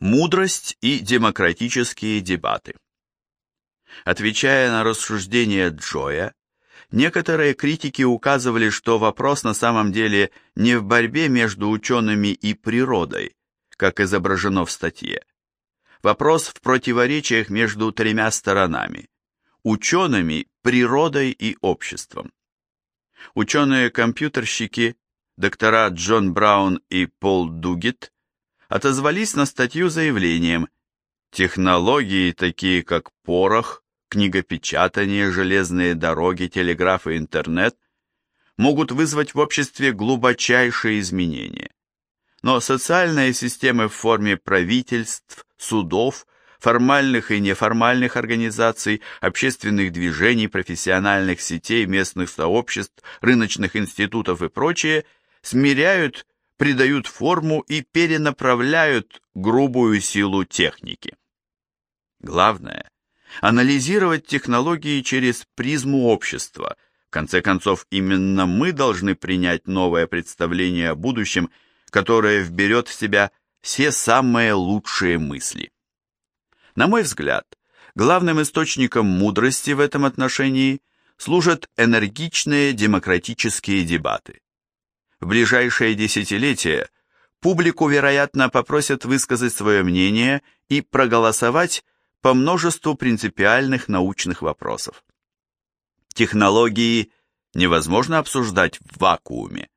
Мудрость и демократические дебаты. Отвечая на рассуждения Джоя, некоторые критики указывали, что вопрос на самом деле не в борьбе между учеными и природой, как изображено в статье. Вопрос в противоречиях между тремя сторонами – учеными, природой и обществом. Ученые-компьютерщики, доктора Джон Браун и Пол Дугит, отозвались на статью заявлением «Технологии, такие как порох, книгопечатание, железные дороги, телеграф и интернет, могут вызвать в обществе глубочайшие изменения. Но социальные системы в форме правительств, судов, формальных и неформальных организаций, общественных движений, профессиональных сетей, местных сообществ, рыночных институтов и прочее смиряют, придают форму и перенаправляют грубую силу техники. Главное – анализировать технологии через призму общества. В конце концов, именно мы должны принять новое представление о будущем, которое вберет в себя все самые лучшие мысли. На мой взгляд, главным источником мудрости в этом отношении служат энергичные демократические дебаты. В ближайшие десятилетия публику, вероятно, попросят высказать свое мнение и проголосовать по множеству принципиальных научных вопросов. Технологии невозможно обсуждать в вакууме.